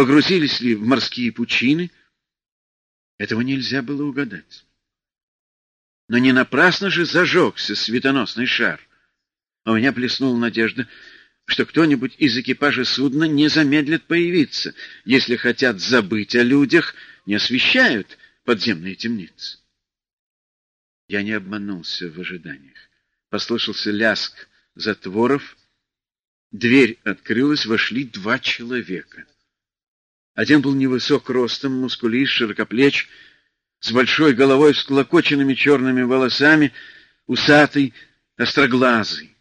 Погрузились ли в морские пучины? Этого нельзя было угадать. Но не напрасно же зажегся светоносный шар. А у меня плеснула надежда, что кто-нибудь из экипажа судна не замедлит появиться. Если хотят забыть о людях, не освещают подземные темницы. Я не обманулся в ожиданиях. Послышался ляск затворов. Дверь открылась, вошли два человека. Один был невысок ростом, мускулист, широкоплеч, с большой головой, с клокоченными черными волосами, усатый, остроглазый.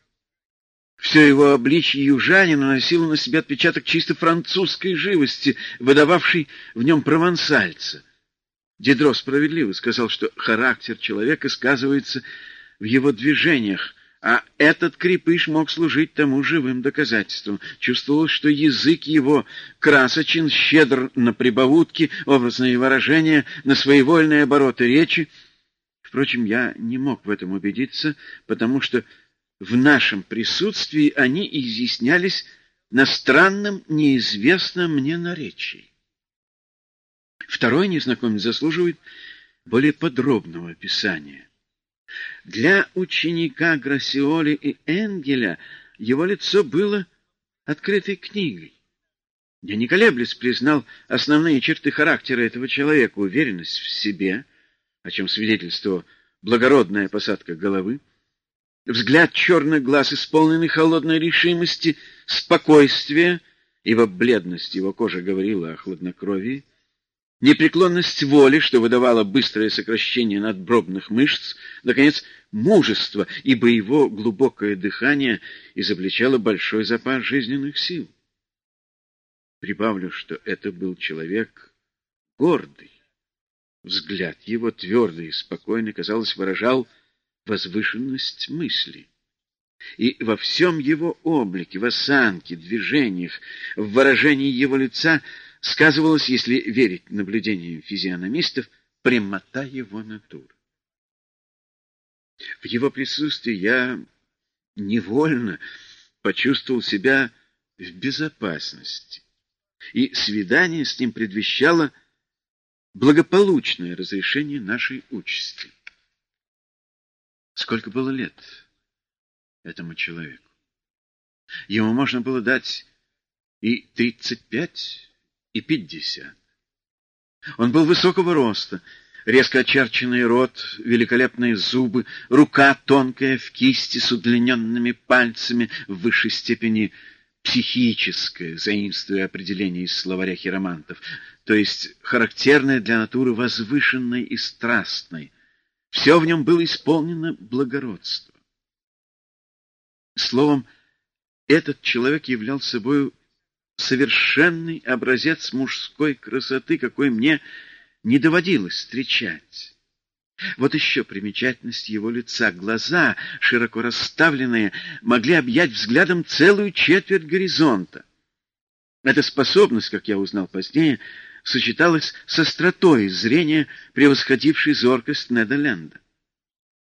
Все его обличье южанина наносило на себя отпечаток чисто французской живости, выдававшей в нем провансальца. Дидро справедливо сказал, что характер человека сказывается в его движениях, а этот крепыш мог служить тому живым доказательством. Чувствовалось, что язык его красочен, щедр на прибаутки, образные выражения, на своевольные обороты речи. Впрочем, я не мог в этом убедиться, потому что в нашем присутствии они изъяснялись на странном, неизвестном мне наречии. Второй незнакомец заслуживает более подробного описания. Для ученика Грасиоли и Энгеля его лицо было открытой книгой. Я не колеблясь признал основные черты характера этого человека, уверенность в себе, о чем свидетельствовала благородная посадка головы, взгляд черных глаз, исполненный холодной решимости, спокойствие, ибо бледность его кожи говорила о хладнокровии, непреклонность воли, что выдавало быстрое сокращение надбробных мышц, наконец, мужество, ибо его глубокое дыхание изобличало большой запас жизненных сил. Прибавлю, что это был человек гордый. Взгляд его, твердый и спокойный, казалось, выражал возвышенность мысли. И во всем его облике, в осанке, движениях, в выражении его лица — сказывалась, если верить наблюдениям физиономистов, прямота его натуры. В его присутствии я невольно почувствовал себя в безопасности, и свидание с ним предвещало благополучное разрешение нашей участи. Сколько было лет этому человеку? Ему можно было дать и тридцать пять, и пятьдесят. Он был высокого роста, резко очерченный рот, великолепные зубы, рука тонкая в кисти с удлиненными пальцами в высшей степени психическое, заимствуя определение из словаря хиромантов, то есть характерное для натуры возвышенной и страстной. Все в нем было исполнено благородство. Словом, этот человек являл собой совершенный образец мужской красоты, какой мне не доводилось встречать. Вот еще примечательность его лица. Глаза, широко расставленные, могли объять взглядом целую четверть горизонта. Эта способность, как я узнал позднее, сочеталась с остротой зрения, превосходившей зоркость Неда Ленда.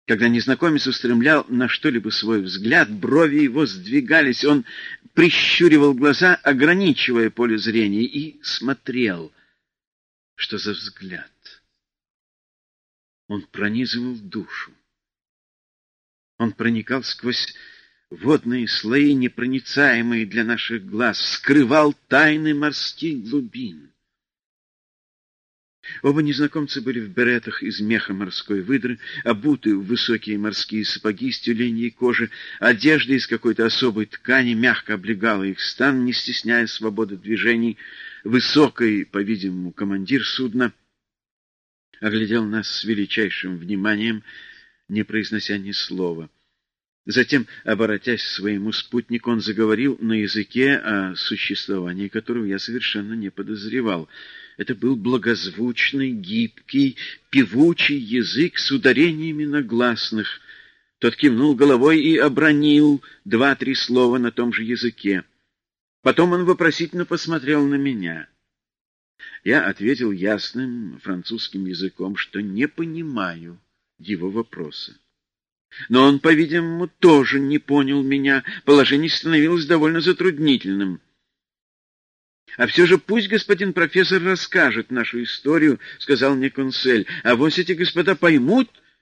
Когда незнакомец устремлял на что-либо свой взгляд, брови его сдвигались, он прищуривал глаза, ограничивая поле зрения, и смотрел. Что за взгляд? Он пронизывал душу. Он проникал сквозь водные слои, непроницаемые для наших глаз, скрывал тайны морских глубин. Оба незнакомца были в беретах из меха морской выдры, обуты в высокие морские сапоги с тюленьей кожи, одежда из какой-то особой ткани мягко облегала их стан, не стесняя свободы движений. Высокий, по-видимому, командир судна оглядел нас с величайшим вниманием, не произнося ни слова. Затем, обратясь к своему спутнику, он заговорил на языке, о существовании которого я совершенно не подозревал — это был благозвучный, гибкий, певучий язык с ударениями на гласных. Тот кивнул головой и обронил два-три слова на том же языке. Потом он вопросительно посмотрел на меня. Я ответил ясным французским языком, что не понимаю его вопроса. Но он, по-видимому, тоже не понял меня. Положение становилось довольно затруднительным. А все же пусть господин профессор расскажет нашу историю, — сказал мне консель. А вот эти господа поймут,